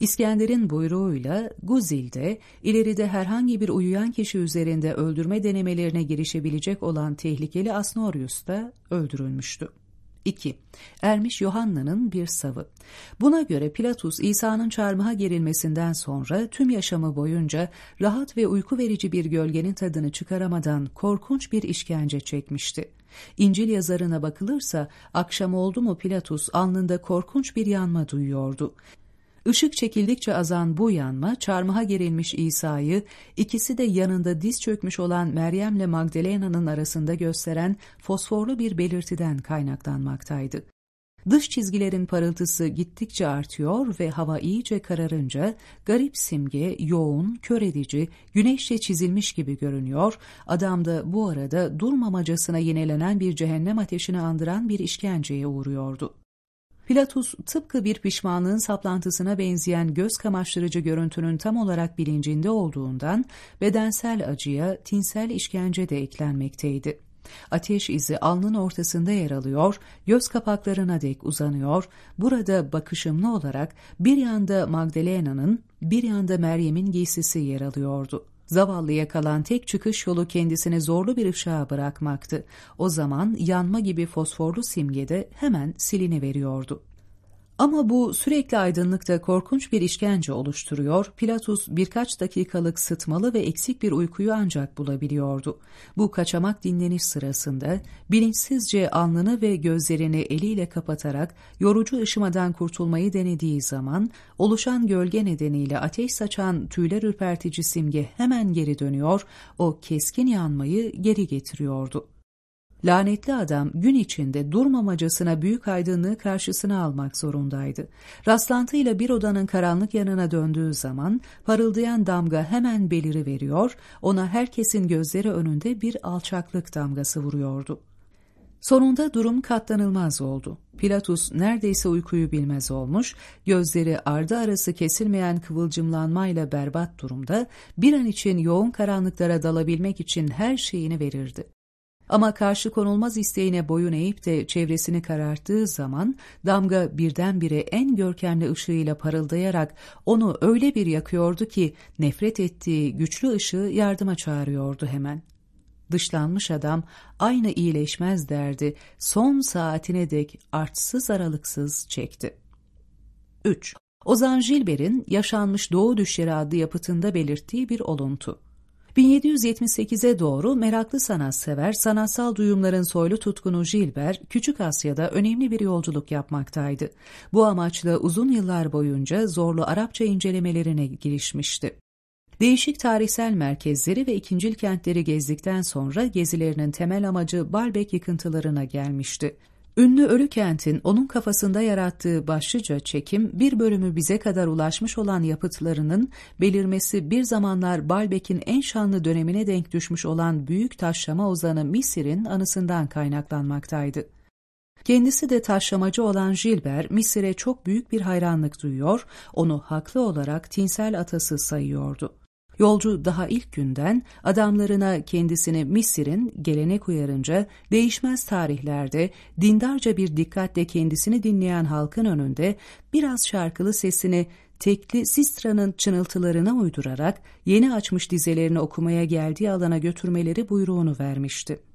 İskender'in buyruğuyla Guzil'de ileride herhangi bir uyuyan kişi üzerinde öldürme denemelerine girişebilecek olan tehlikeli Asnorius da öldürülmüştü. 2. Ermiş Yohanna'nın bir savı. Buna göre Pilatus İsa'nın çarmıha gerilmesinden sonra tüm yaşamı boyunca rahat ve uyku verici bir gölgenin tadını çıkaramadan korkunç bir işkence çekmişti. İncil yazarına bakılırsa akşam oldu mu Pilatus alnında korkunç bir yanma duyuyordu. Işık çekildikçe azan bu yanma çarmıha gerilmiş İsa'yı ikisi de yanında diz çökmüş olan Meryem'le Magdalena'nın arasında gösteren fosforlu bir belirtiden kaynaklanmaktaydı. Dış çizgilerin parıltısı gittikçe artıyor ve hava iyice kararınca garip simge yoğun, kör edici, güneşle çizilmiş gibi görünüyor. Adam da bu arada durmamacasına yenilenen bir cehennem ateşini andıran bir işkenceye uğruyordu. Pilatus tıpkı bir pişmanlığın saplantısına benzeyen göz kamaştırıcı görüntünün tam olarak bilincinde olduğundan bedensel acıya tinsel işkence de eklenmekteydi. Ateş izi alnın ortasında yer alıyor, göz kapaklarına dek uzanıyor. Burada bakışımlı olarak bir yanda Magdalena'nın, bir yanda Meryem'in giysisi yer alıyordu. Zavallıya kalan tek çıkış yolu kendisini zorlu bir ışığa bırakmaktı. O zaman yanma gibi fosforlu simge de hemen silini veriyordu. Ama bu sürekli aydınlıkta korkunç bir işkence oluşturuyor, Pilatus birkaç dakikalık sıtmalı ve eksik bir uykuyu ancak bulabiliyordu. Bu kaçamak dinleniş sırasında bilinçsizce alnını ve gözlerini eliyle kapatarak yorucu ışımadan kurtulmayı denediği zaman oluşan gölge nedeniyle ateş saçan tüyler ürpertici simge hemen geri dönüyor, o keskin yanmayı geri getiriyordu. Lanetli adam gün içinde durmamacasına büyük aydınlığı karşısına almak zorundaydı. Rastlantıyla bir odanın karanlık yanına döndüğü zaman parıldayan damga hemen beliri veriyor, ona herkesin gözleri önünde bir alçaklık damgası vuruyordu. Sonunda durum katlanılmaz oldu. Pilatus neredeyse uykuyu bilmez olmuş, gözleri ardı arası kesilmeyen kıvılcımlanmayla berbat durumda, bir an için yoğun karanlıklara dalabilmek için her şeyini verirdi. Ama karşı konulmaz isteğine boyun eğip de çevresini kararttığı zaman damga birdenbire en görkemli ışığıyla parıldayarak onu öyle bir yakıyordu ki nefret ettiği güçlü ışığı yardıma çağırıyordu hemen. Dışlanmış adam aynı iyileşmez derdi son saatine dek artsız aralıksız çekti. 3. Ozan Gilbert'in Yaşanmış Doğu Düşleri adlı yapıtında belirttiği bir oluntu. 1778'e doğru meraklı sanatsever, sanatsal duyumların soylu tutkunu Gilbert, Küçük Asya'da önemli bir yolculuk yapmaktaydı. Bu amaçla uzun yıllar boyunca zorlu Arapça incelemelerine girişmişti. Değişik tarihsel merkezleri ve ikincil kentleri gezdikten sonra gezilerinin temel amacı Baalbek yıkıntılarına gelmişti. Ünlü ölü kentin onun kafasında yarattığı başlıca çekim bir bölümü bize kadar ulaşmış olan yapıtlarının belirmesi bir zamanlar Balbek'in en şanlı dönemine denk düşmüş olan büyük taşlama ozanı Misir'in anısından kaynaklanmaktaydı. Kendisi de taşlamacı olan Gilbert, Misir'e çok büyük bir hayranlık duyuyor, onu haklı olarak tinsel atası sayıyordu. Yolcu daha ilk günden adamlarına kendisini Misir'in gelenek uyarınca değişmez tarihlerde dindarca bir dikkatle kendisini dinleyen halkın önünde biraz şarkılı sesini tekli Sistra'nın çınıltılarına uydurarak yeni açmış dizelerini okumaya geldiği alana götürmeleri buyruğunu vermişti.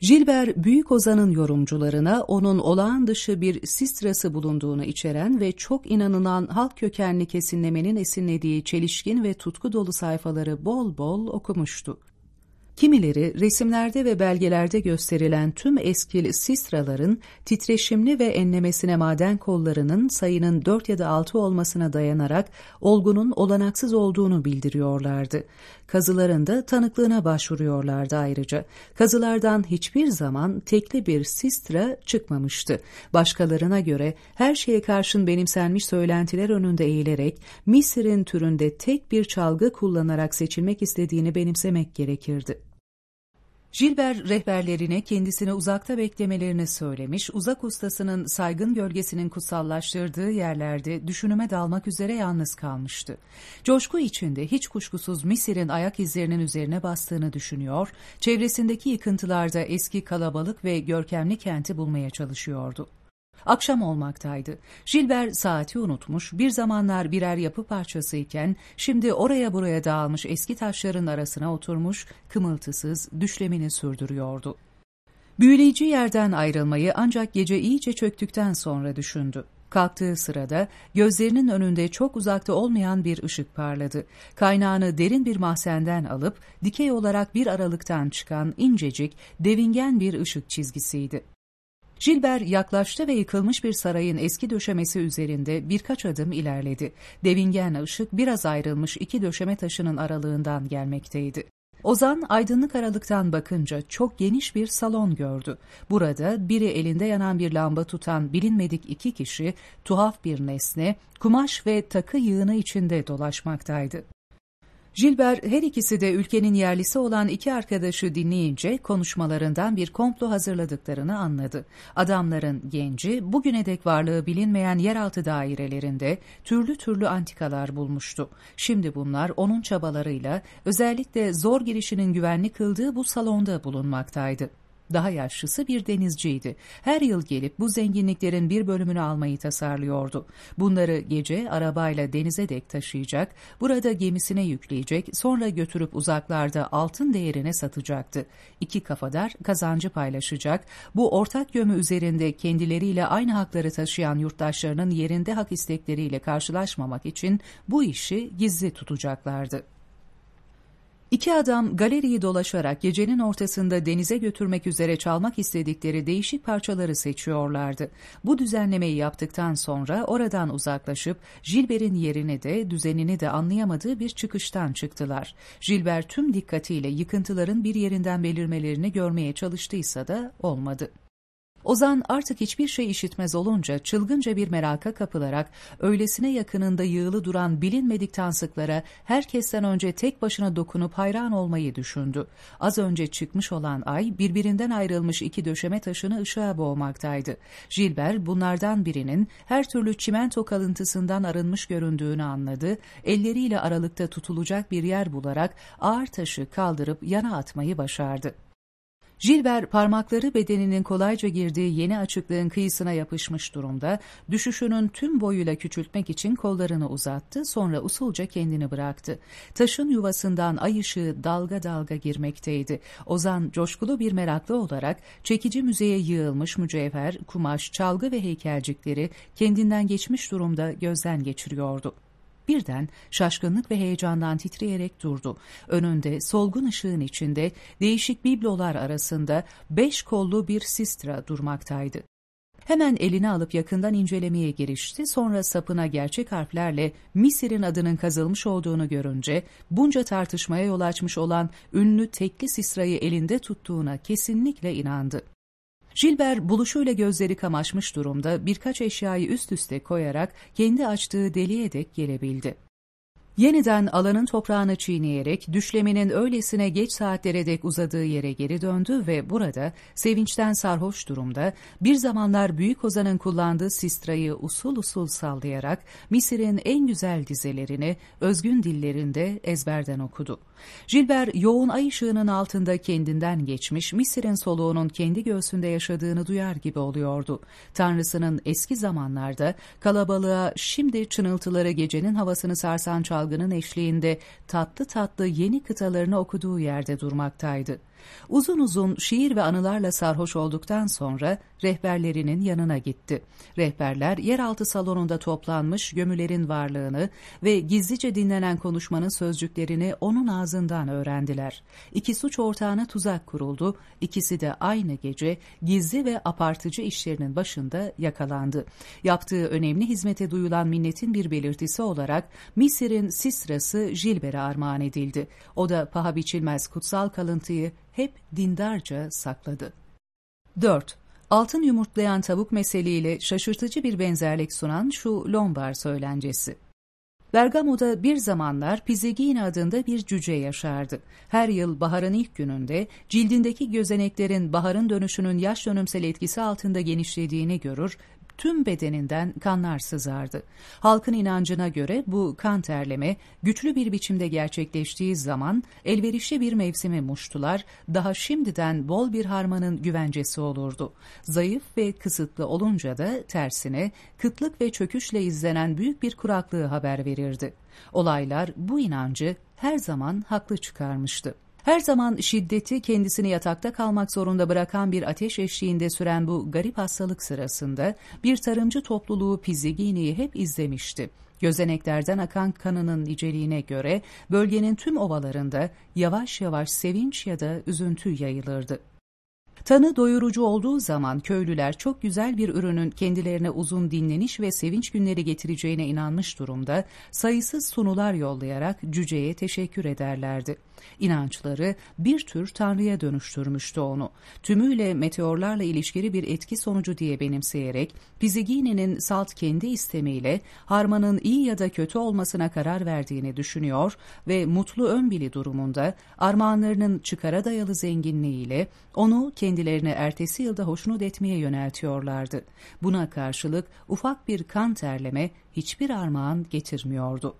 Gilbert, Büyük Ozan'ın yorumcularına onun olağan dışı bir sistrası bulunduğunu içeren ve çok inanılan halk kökenli kesinlemenin esinlediği çelişkin ve tutku dolu sayfaları bol bol okumuştu. Kimileri resimlerde ve belgelerde gösterilen tüm eskil sistraların titreşimli ve enlemesine maden kollarının sayının 4 ya da 6 olmasına dayanarak olgunun olanaksız olduğunu bildiriyorlardı. Kazılarında tanıklığına başvuruyorlardı ayrıca. Kazılardan hiçbir zaman tekli bir sistra çıkmamıştı. Başkalarına göre her şeye karşın benimsenmiş söylentiler önünde eğilerek Mısır'ın türünde tek bir çalgı kullanarak seçilmek istediğini benimsemek gerekirdi. Gilbert rehberlerine kendisini uzakta beklemelerini söylemiş, uzak ustasının saygın gölgesinin kutsallaştırdığı yerlerde düşünüme dalmak üzere yalnız kalmıştı. Coşku içinde hiç kuşkusuz Mısır'ın ayak izlerinin üzerine bastığını düşünüyor, çevresindeki yıkıntılarda eski kalabalık ve görkemli kenti bulmaya çalışıyordu. Akşam olmaktaydı. Gilbert saati unutmuş, bir zamanlar birer yapı parçasıyken şimdi oraya buraya dağılmış eski taşların arasına oturmuş, kımıltısız düşlemini sürdürüyordu. Büyüleyici yerden ayrılmayı ancak gece iyice çöktükten sonra düşündü. Kalktığı sırada gözlerinin önünde çok uzakta olmayan bir ışık parladı. Kaynağını derin bir mahzenden alıp dikey olarak bir aralıktan çıkan incecik, devingen bir ışık çizgisiydi. Gilbert yaklaştı ve yıkılmış bir sarayın eski döşemesi üzerinde birkaç adım ilerledi. Devingen ışık biraz ayrılmış iki döşeme taşının aralığından gelmekteydi. Ozan aydınlık aralıktan bakınca çok geniş bir salon gördü. Burada biri elinde yanan bir lamba tutan bilinmedik iki kişi tuhaf bir nesne, kumaş ve takı yığını içinde dolaşmaktaydı. Gilbert her ikisi de ülkenin yerlisi olan iki arkadaşı dinleyince konuşmalarından bir komplo hazırladıklarını anladı. Adamların genci bugüne dek varlığı bilinmeyen yeraltı dairelerinde türlü türlü antikalar bulmuştu. Şimdi bunlar onun çabalarıyla özellikle zor girişinin güvenli kıldığı bu salonda bulunmaktaydı. Daha yaşlısı bir denizciydi. Her yıl gelip bu zenginliklerin bir bölümünü almayı tasarlıyordu. Bunları gece arabayla denize dek taşıyacak, burada gemisine yükleyecek, sonra götürüp uzaklarda altın değerine satacaktı. İki kafadar kazancı paylaşacak, bu ortak gömü üzerinde kendileriyle aynı hakları taşıyan yurttaşlarının yerinde hak istekleriyle karşılaşmamak için bu işi gizli tutacaklardı. İki adam galeriyi dolaşarak gecenin ortasında denize götürmek üzere çalmak istedikleri değişik parçaları seçiyorlardı. Bu düzenlemeyi yaptıktan sonra oradan uzaklaşıp Gilbert'in yerini de düzenini de anlayamadığı bir çıkıştan çıktılar. Gilbert tüm dikkatiyle yıkıntıların bir yerinden belirmelerini görmeye çalıştıysa da olmadı. Ozan artık hiçbir şey işitmez olunca çılgınca bir meraka kapılarak öylesine yakınında yığılı duran bilinmedik tansıklara herkesten önce tek başına dokunup hayran olmayı düşündü. Az önce çıkmış olan ay birbirinden ayrılmış iki döşeme taşını ışığa boğmaktaydı. Gilbert bunlardan birinin her türlü çimento kalıntısından arınmış göründüğünü anladı, elleriyle aralıkta tutulacak bir yer bularak ağır taşı kaldırıp yana atmayı başardı. Gilbert parmakları bedeninin kolayca girdiği yeni açıklığın kıyısına yapışmış durumda, düşüşünün tüm boyuyla küçültmek için kollarını uzattı, sonra usulca kendini bıraktı. Taşın yuvasından ay ışığı dalga dalga girmekteydi. Ozan coşkulu bir meraklı olarak çekici müzeye yığılmış mücevher, kumaş, çalgı ve heykelcikleri kendinden geçmiş durumda gözden geçiriyordu. Birden şaşkınlık ve heyecandan titreyerek durdu. Önünde solgun ışığın içinde değişik biblolar arasında beş kollu bir sistra durmaktaydı. Hemen elini alıp yakından incelemeye girişti. Sonra sapına gerçek harflerle Misir'in adının kazılmış olduğunu görünce bunca tartışmaya yol açmış olan ünlü tekli sistrayı elinde tuttuğuna kesinlikle inandı. Gilbert buluşuyla gözleri kamaşmış durumda birkaç eşyayı üst üste koyarak kendi açtığı deliğe dek gelebildi. Yeniden alanın toprağını çiğneyerek düşleminin öylesine geç saatlere dek uzadığı yere geri döndü ve burada sevinçten sarhoş durumda bir zamanlar Büyük Ozan'ın kullandığı sistrayı usul usul sallayarak Misir'in en güzel dizelerini özgün dillerinde ezberden okudu. Gilbert yoğun ay ışığının altında kendinden geçmiş Mısır'ın soluğunun kendi göğsünde yaşadığını duyar gibi oluyordu. Tanrısının eski zamanlarda kalabalığa şimdi çınıltıları gecenin havasını sarsan çalgının eşliğinde tatlı tatlı yeni kıtalarını okuduğu yerde durmaktaydı. Uzun uzun şiir ve anılarla sarhoş olduktan sonra rehberlerinin yanına gitti. Rehberler yeraltı salonunda toplanmış gömülerin varlığını ve gizlice dinlenen konuşmanın sözcüklerini onun ağzından öğrendiler. İki suç ortağına tuzak kuruldu. İkisi de aynı gece gizli ve apartıcı işlerinin başında yakalandı. Yaptığı önemli hizmete duyulan minnetin bir belirtisi olarak Misir'in Sisra'sı Jilber'e armağan edildi. O da paha biçilmez kutsal kalıntıyı hep dindarca sakladı. 4. Altın yumurtlayan tavuk meseleyle şaşırtıcı bir benzerlik sunan şu Lombard söylencesi. Bergamo'da bir zamanlar Pizegine adında bir cüce yaşardı. Her yıl baharın ilk gününde cildindeki gözeneklerin baharın dönüşünün yaş dönümsel etkisi altında genişlediğini görür, tüm bedeninden kanlar sızardı. Halkın inancına göre bu kan terleme güçlü bir biçimde gerçekleştiği zaman elverişli bir mevsimi muştular, daha şimdiden bol bir harmanın güvencesi olurdu. Zayıf ve kısıtlı olunca da tersine kıtlık ve çöküşle izlenen büyük bir kuraklığı haber verirdi. Olaylar bu inancı her zaman haklı çıkarmıştı. Her zaman şiddeti kendisini yatakta kalmak zorunda bırakan bir ateş eşliğinde süren bu garip hastalık sırasında bir tarımcı topluluğu Pizzigini'yi hep izlemişti. Gözeneklerden akan kanının niceliğine göre bölgenin tüm ovalarında yavaş yavaş sevinç ya da üzüntü yayılırdı. Tanı doyurucu olduğu zaman köylüler çok güzel bir ürünün kendilerine uzun dinleniş ve sevinç günleri getireceğine inanmış durumda sayısız sunular yollayarak cüceye teşekkür ederlerdi. İnançları bir tür tanrıya dönüştürmüştü onu. Tümüyle meteorlarla ilişkili bir etki sonucu diye benimseyerek Pizigini'nin salt kendi istemiyle harmanın iyi ya da kötü olmasına karar verdiğini düşünüyor ve mutlu önbili durumunda armağanlarının çıkara dayalı zenginliğiyle onu kendilerine ertesi yılda hoşnut etmeye yöneltiyorlardı. Buna karşılık ufak bir kan terleme hiçbir armağan getirmiyordu.